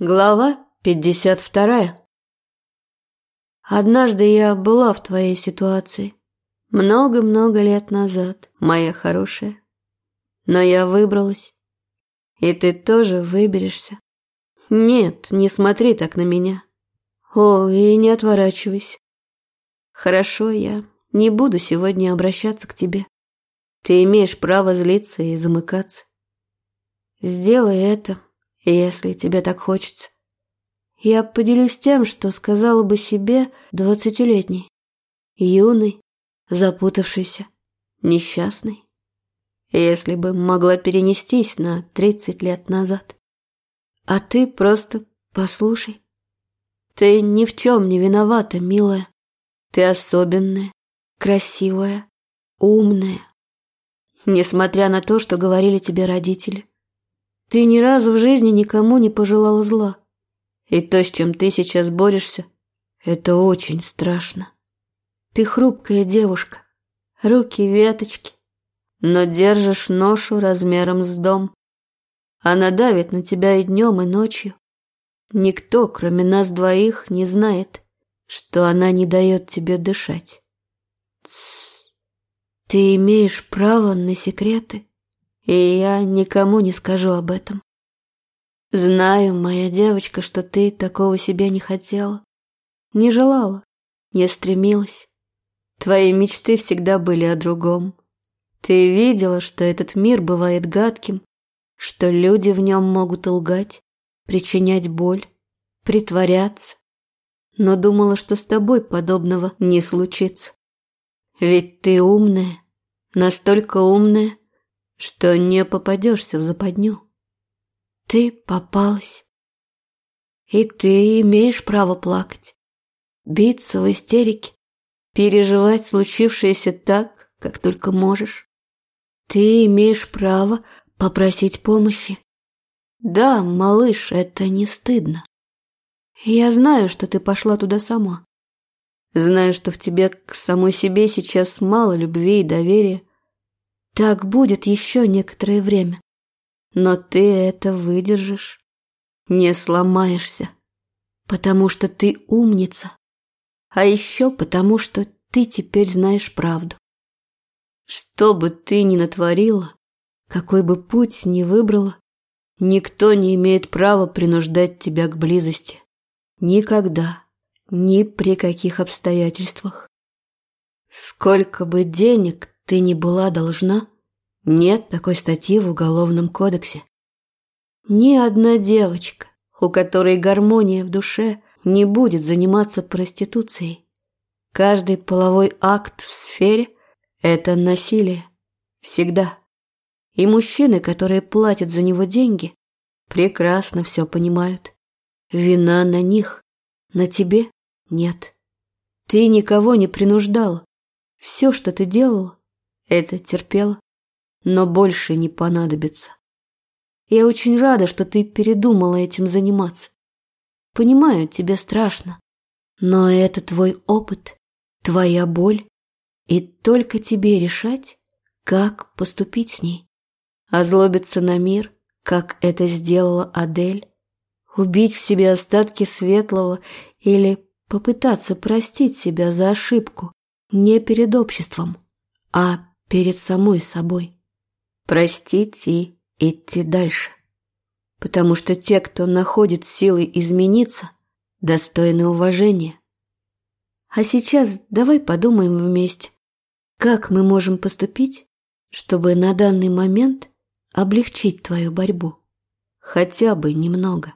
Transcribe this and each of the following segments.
Глава 52. Однажды я была в твоей ситуации. Много-много лет назад, моя хорошая. Но я выбралась. И ты тоже выберешься. Нет, не смотри так на меня. О, и не отворачивайся. Хорошо, я не буду сегодня обращаться к тебе. Ты имеешь право злиться и замыкаться. Сделай это, если тебе так хочется. Я поделюсь тем, что сказала бы себе двадцатилетней, юной, запутавшейся, несчастной, если бы могла перенестись на тридцать лет назад. А ты просто послушай. Ты ни в чем не виновата, милая. Ты особенная, красивая, умная. Несмотря на то, что говорили тебе родители. Ты ни разу в жизни никому не пожелала зла. И то, с чем ты сейчас борешься, это очень страшно. Ты хрупкая девушка, руки веточки, но держишь ношу размером с дом. Она давит на тебя и днем, и ночью. Никто, кроме нас двоих, не знает, что она не дает тебе дышать. Тссс. Ты имеешь право на секреты и я никому не скажу об этом. Знаю, моя девочка, что ты такого себе не хотела, не желала, не стремилась. Твои мечты всегда были о другом. Ты видела, что этот мир бывает гадким, что люди в нем могут лгать, причинять боль, притворяться, но думала, что с тобой подобного не случится. Ведь ты умная, настолько умная, что не попадешься в западню. Ты попалась. И ты имеешь право плакать, биться в истерике, переживать случившееся так, как только можешь. Ты имеешь право попросить помощи. Да, малыш, это не стыдно. Я знаю, что ты пошла туда сама. Знаю, что в тебе к самой себе сейчас мало любви и доверия. Так будет еще некоторое время. Но ты это выдержишь. Не сломаешься. Потому что ты умница. А еще потому, что ты теперь знаешь правду. Что бы ты ни натворила, какой бы путь ни выбрала, никто не имеет права принуждать тебя к близости. Никогда, ни при каких обстоятельствах. Сколько бы денег ты не была должна, нет такой статьи в Уголовном кодексе. Ни одна девочка, у которой гармония в душе, не будет заниматься проституцией. Каждый половой акт в сфере – это насилие. Всегда. И мужчины, которые платят за него деньги, прекрасно все понимают. Вина на них, на тебе нет. Ты никого не принуждала. Все, что ты делала, это терпела но больше не понадобится. Я очень рада, что ты передумала этим заниматься. Понимаю, тебе страшно, но это твой опыт, твоя боль, и только тебе решать, как поступить с ней. Озлобиться на мир, как это сделала Адель, убить в себе остатки светлого или попытаться простить себя за ошибку не перед обществом, а перед самой собой простить и идти дальше. Потому что те, кто находит силы измениться, достойны уважения. А сейчас давай подумаем вместе, как мы можем поступить, чтобы на данный момент облегчить твою борьбу. Хотя бы немного.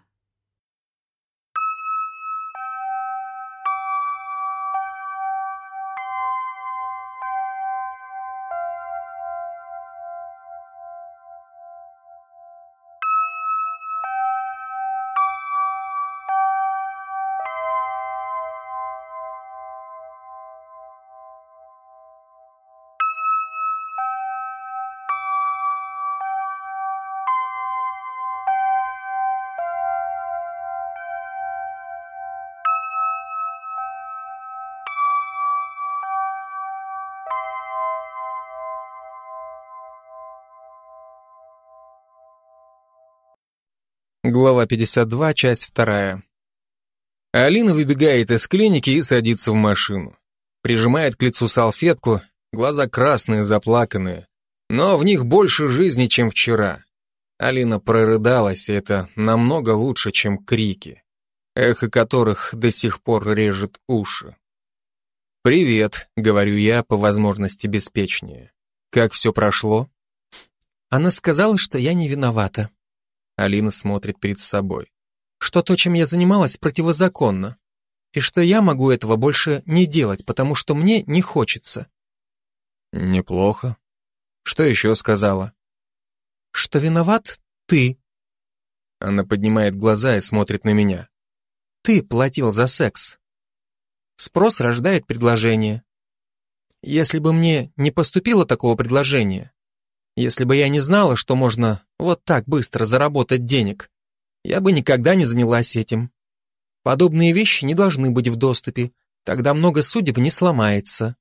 Глава 52, часть 2. Алина выбегает из клиники и садится в машину. Прижимает к лицу салфетку, глаза красные, заплаканные. Но в них больше жизни, чем вчера. Алина прорыдалась, и это намного лучше, чем крики, эхо которых до сих пор режет уши. «Привет», — говорю я, по возможности беспечнее. «Как все прошло?» Она сказала, что я не виновата. Алина смотрит перед собой. Что то, чем я занималась, противозаконно. И что я могу этого больше не делать, потому что мне не хочется. Неплохо. Что еще сказала? Что виноват ты. Она поднимает глаза и смотрит на меня. Ты платил за секс. Спрос рождает предложение. Если бы мне не поступило такого предложения, если бы я не знала, что можно вот так быстро заработать денег, я бы никогда не занялась этим. Подобные вещи не должны быть в доступе, тогда много судеб не сломается.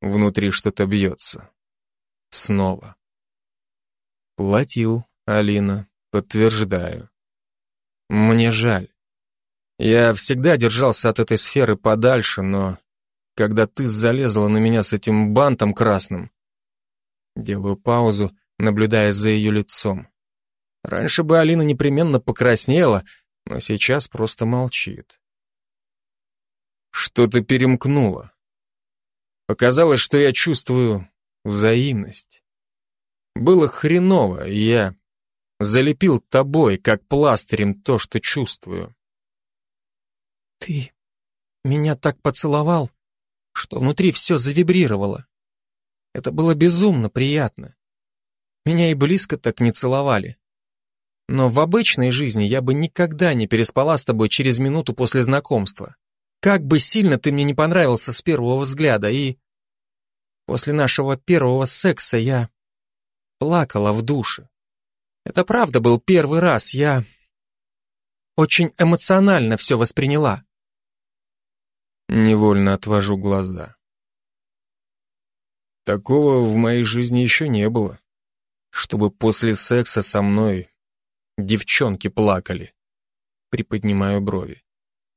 Внутри что-то бьется. Снова. Платил, Алина, подтверждаю. Мне жаль. Я всегда держался от этой сферы подальше, но когда ты залезла на меня с этим бантом красным, Делаю паузу, наблюдая за ее лицом. Раньше бы Алина непременно покраснела, но сейчас просто молчит. Что-то перемкнуло. Показалось, что я чувствую взаимность. Было хреново, и я залепил тобой, как пластырем, то, что чувствую. Ты меня так поцеловал, что внутри все завибрировало. Это было безумно приятно. Меня и близко так не целовали. Но в обычной жизни я бы никогда не переспала с тобой через минуту после знакомства. Как бы сильно ты мне не понравился с первого взгляда, и... После нашего первого секса я плакала в душе. Это правда был первый раз, я очень эмоционально все восприняла. Невольно отвожу глаза. Такого в моей жизни еще не было. Чтобы после секса со мной девчонки плакали. Приподнимаю брови.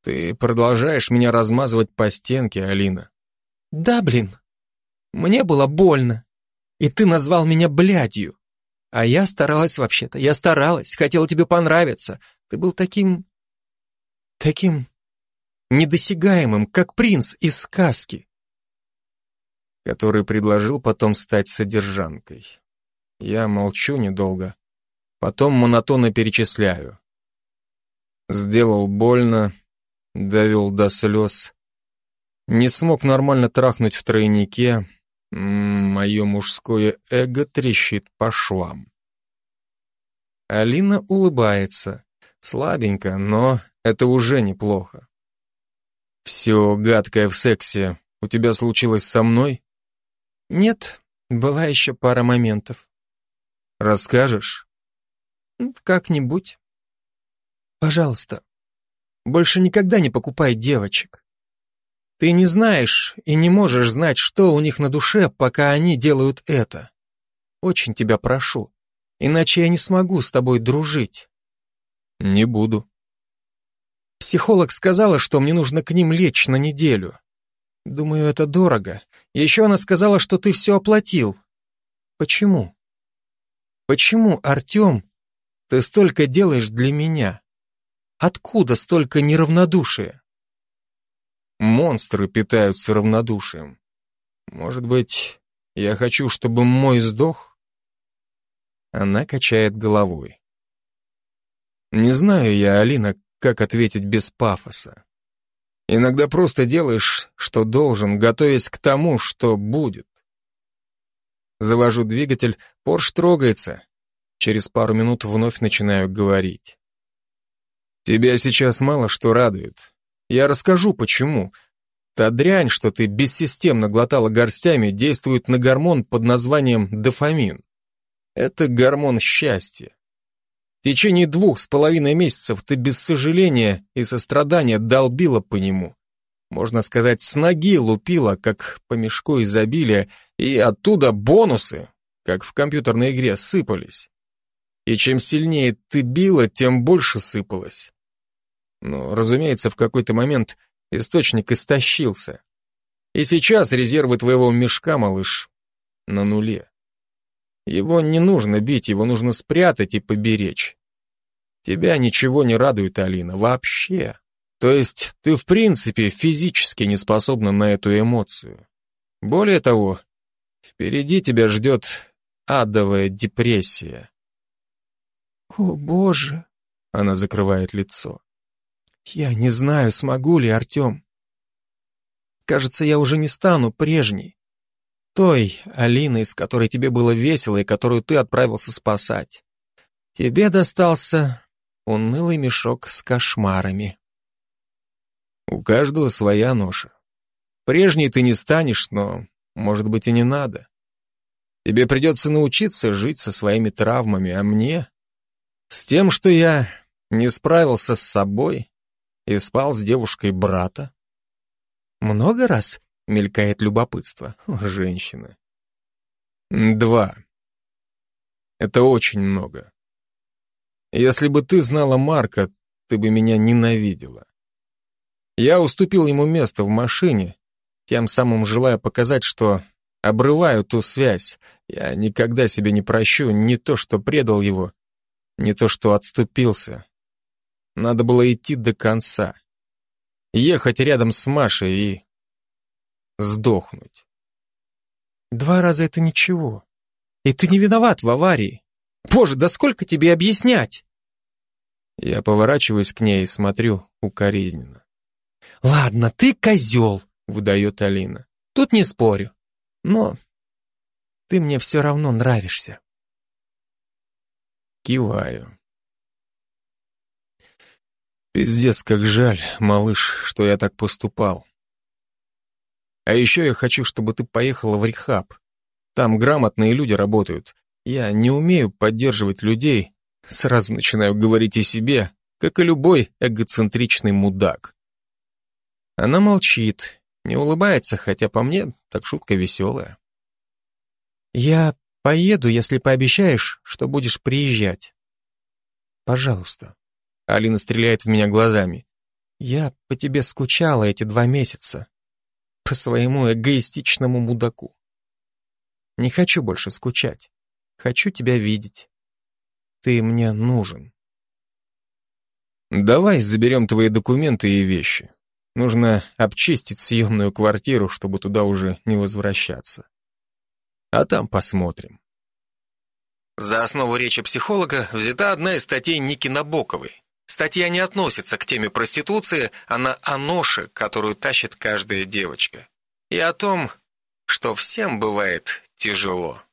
Ты продолжаешь меня размазывать по стенке, Алина. Да, блин. Мне было больно. И ты назвал меня блядью. А я старалась вообще-то. Я старалась, хотела тебе понравиться. Ты был таким... таким... недосягаемым, как принц из сказки который предложил потом стать содержанкой. Я молчу недолго, потом монотонно перечисляю. Сделал больно, довел до слез, не смог нормально трахнуть в тройнике, мое мужское эго трещит по швам. Алина улыбается, слабенько, но это уже неплохо. Все гадкое в сексе у тебя случилось со мной? Нет, была еще пара моментов. Расскажешь? Как-нибудь. Пожалуйста, больше никогда не покупай девочек. Ты не знаешь и не можешь знать, что у них на душе, пока они делают это. Очень тебя прошу, иначе я не смогу с тобой дружить. Не буду. Психолог сказала, что мне нужно к ним лечь на неделю. Думаю, это дорого. Еще она сказала, что ты все оплатил. Почему? Почему, Артем, ты столько делаешь для меня? Откуда столько неравнодушия? Монстры питаются равнодушием. Может быть, я хочу, чтобы мой сдох? Она качает головой. Не знаю я, Алина, как ответить без пафоса. Иногда просто делаешь, что должен, готовясь к тому, что будет. Завожу двигатель, Порш трогается. Через пару минут вновь начинаю говорить. Тебя сейчас мало что радует. Я расскажу, почему. Та дрянь, что ты бессистемно глотала горстями, действует на гормон под названием дофамин. Это гормон счастья. В течение двух с половиной месяцев ты без сожаления и сострадания долбила по нему. Можно сказать, с ноги лупила, как по мешку изобилия, и оттуда бонусы, как в компьютерной игре, сыпались. И чем сильнее ты била, тем больше сыпалось. Но, разумеется, в какой-то момент источник истощился. И сейчас резервы твоего мешка, малыш, на нуле. Его не нужно бить, его нужно спрятать и поберечь. Тебя ничего не радует, Алина, вообще. То есть ты в принципе физически не способна на эту эмоцию. Более того, впереди тебя ждет адовая депрессия. О, Боже! Она закрывает лицо. Я не знаю, смогу ли, Артем. Кажется, я уже не стану прежней. Той Алиной, с которой тебе было весело и которую ты отправился спасать. Тебе достался унылый мешок с кошмарами. У каждого своя ноша. Прежней ты не станешь, но, может быть, и не надо. Тебе придется научиться жить со своими травмами, а мне с тем, что я не справился с собой и спал с девушкой брата. Много раз мелькает любопытство. О, женщина. Два. Это очень много. Если бы ты знала Марка, ты бы меня ненавидела. Я уступил ему место в машине, тем самым желая показать, что обрываю ту связь. Я никогда себе не прощу не то, что предал его, не то, что отступился. Надо было идти до конца. Ехать рядом с Машей и сдохнуть. Два раза это ничего. И ты не виноват в аварии. Боже, да сколько тебе объяснять? Я поворачиваюсь к ней и смотрю укоризненно. Ладно, ты козел, выдает Алина. Тут не спорю. Но ты мне все равно нравишься. Киваю. Пиздец, как жаль, малыш, что я так поступал. А еще я хочу, чтобы ты поехала в рехаб. Там грамотные люди работают. Я не умею поддерживать людей. Сразу начинаю говорить о себе, как и любой эгоцентричный мудак. Она молчит, не улыбается, хотя по мне так шутка веселая. Я поеду, если пообещаешь, что будешь приезжать. Пожалуйста. Алина стреляет в меня глазами. Я по тебе скучала эти два месяца. По своему эгоистичному мудаку. Не хочу больше скучать. Хочу тебя видеть. Ты мне нужен. Давай заберем твои документы и вещи. Нужно обчистить съемную квартиру, чтобы туда уже не возвращаться. А там посмотрим. За основу речи психолога взята одна из статей Ники Набоковой. Статья не относится к теме проституции, она о ноше, которую тащит каждая девочка. И о том, что всем бывает тяжело.